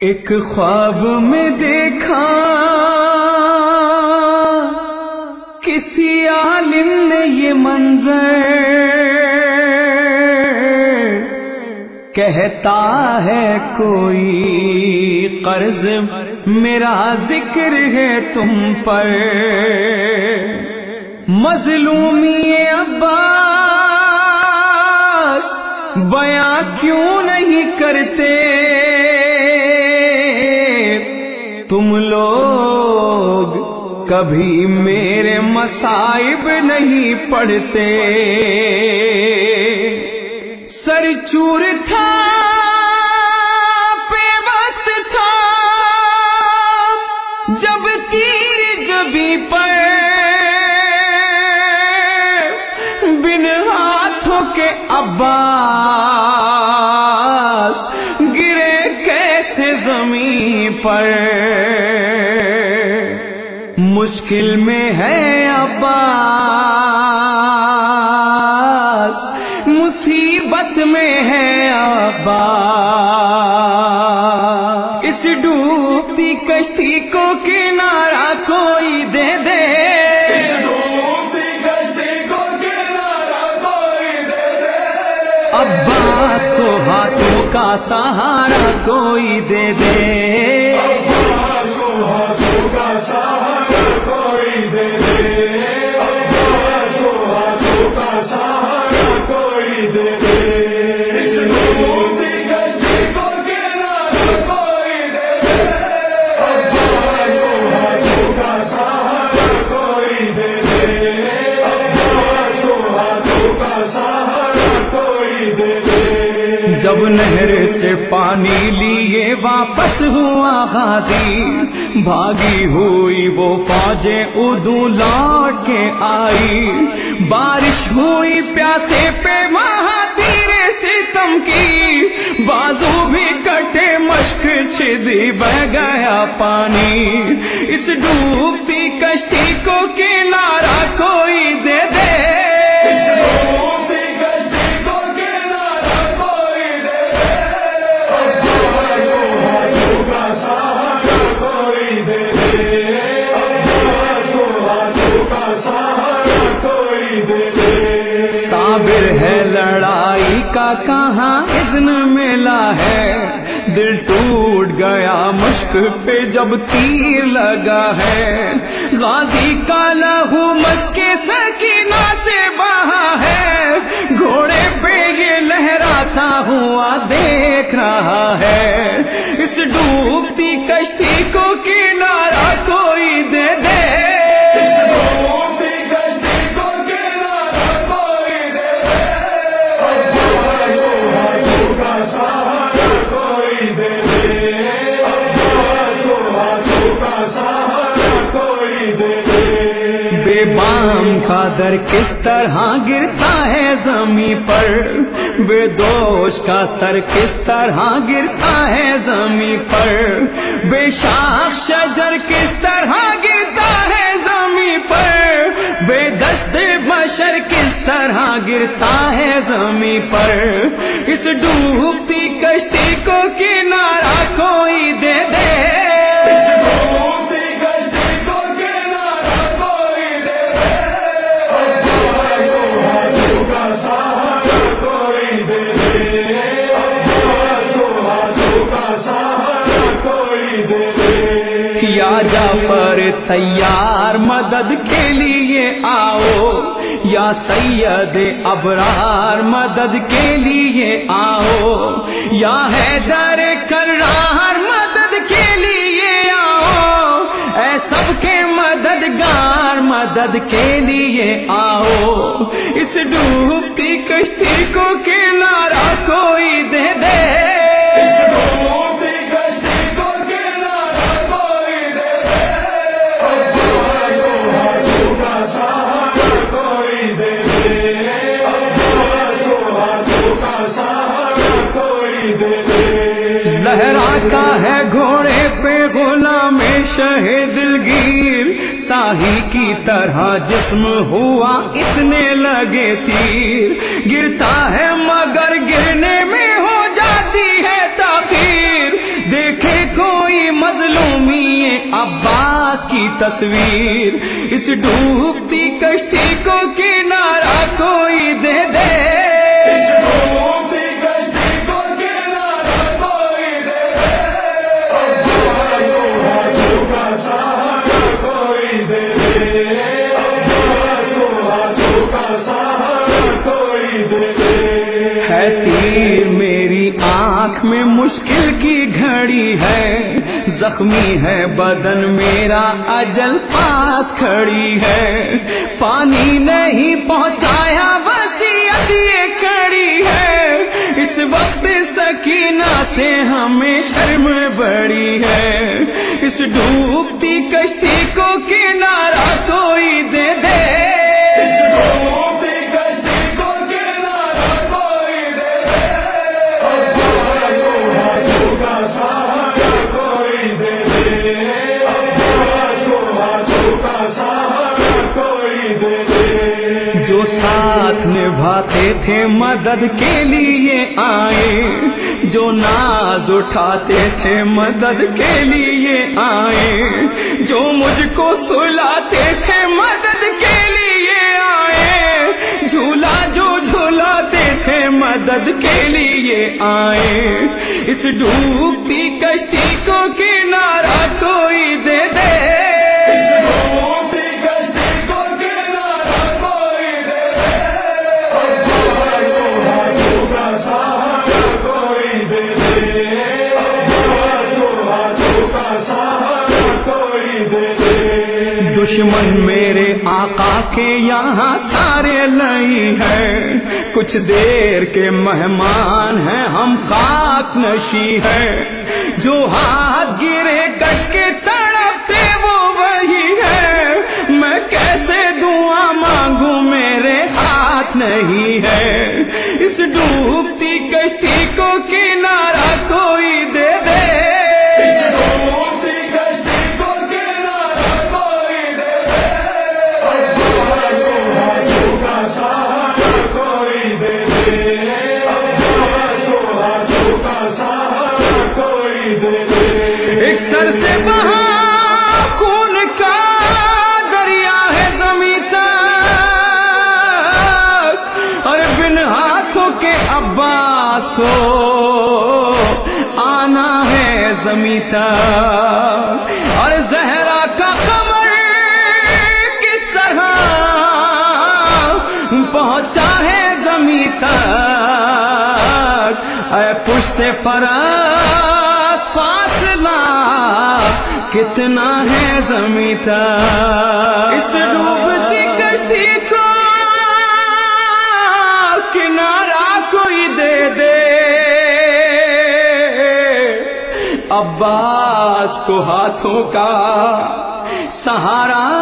ایک خواب میں دیکھا کسی عالم نے یہ منظر کہتا ہے کوئی قرض میرا ذکر ہے تم پر مظلومی عباس بیاں کیوں نہیں کرتے تم لوگ کبھی میرے مصائب نہیں پڑھتے۔ سر چور تھا، پہ وقت تھا۔ جب تیر جبی پر بن ہاتھوں کے عباس مشکل میں ہے عباس مصیبت میں ہے عباس۔ اس ڈوبتی کشتی کو کنارا کوئی دے دے۔ عباس کو ہاتھوں کا سہارا کوئی دے دے۔ جب نہر سے پانی لیے واپس ہوا غازی، بھاگی ہوئی وہ فوجیں ادو لوٹ کے آئی۔ بارش ہوئی پیاسے پہ مہا تیرے ستم کی۔ بازو بھی کٹے مشک چھدی بہ گیا پانی۔ اس ڈوبتی کشتی کو کنارا کوئی ہے لڑائی کا کہاں اذن ملا ہے؟ دل ٹوٹ گیا مشک پہ جب تیر لگا ہے۔ غازی کا لہو مشک سکینہ سے بہا ہے۔ بام در کس طرح گرتا ہے زمین پر؟ بے دوش کا سر کس طرح گرتا ہے زمین پر؟ بے شاخ شجر کس طرح گرتا ہے زمین پر؟ بے دست بشر کس طرح گرتا ہے زمین پر؟ اس ڈوبتی کشتی کو کنارا یا جا پر تیار مدد کے لیے آؤ، یا سید ابرار مدد کے لیے آؤ، یا ہے در کرار مدد کے لیے آؤ، اے سب کے مددگار مدد کے لیے آؤ۔ اس ڈوبتی کشتی کو کنارا کوئی دے دے۔ ساحل کی طرح جسم ہوا اتنے لگے تیر۔ گرتا ہے مگر گرنے میں ہو جاتی ہے تاخیر۔ دیکھے کوئی مظلومی عباس کی تصویر۔ اس ڈوبتی کشتی کو کنارہ کوئی دے دے۔ آنکھ میں مشکل کی گھڑی ہے، زخمی ہے بدن میرا، اجل پاس کھڑی ہے۔ پانی نہیں پہنچایا بس یہ کھڑی ہے۔ اس وقت سکینہ سے ہمیں شرم بڑی ہے۔ اس ڈوبتی کشتی کو کنارا کوئی دے دے تھے مدد کے لیے آئے۔ جو ناز اٹھاتے تھے مدد کے لیے آئے۔ جو مجھ کو سلاتے تھے مدد کے لیے آئے۔ جھولا جو جھولاتے تھے مدد کے لیے آئے۔ اس ڈوبتی کشتی کو کنارا کوئی دے دے۔ دشمن میرے آقا کے یہاں سارے لئی ہے کچھ دیر کے مہمان ہیں، ہم خاک نشی ہے جو ہاتھ گرے کٹ کے تڑپتے وہ وہی ہے میں کیسے دعا مانگوں، میرے ہاتھ نہیں ہے اس ڈوبتی سر سے بہا خون کا دریا ہے زمین اور بن ہاتھوں کے عباس کو آنا ہے زمین اور زہرا کا خبر کس طرح پہنچا ہے زمین اے پشت پر کتنا ہے زمیتا اس ڈوبتی کشتی کو کنارا کوئی دے دے۔ عباس کو ہاتھوں کا سہارا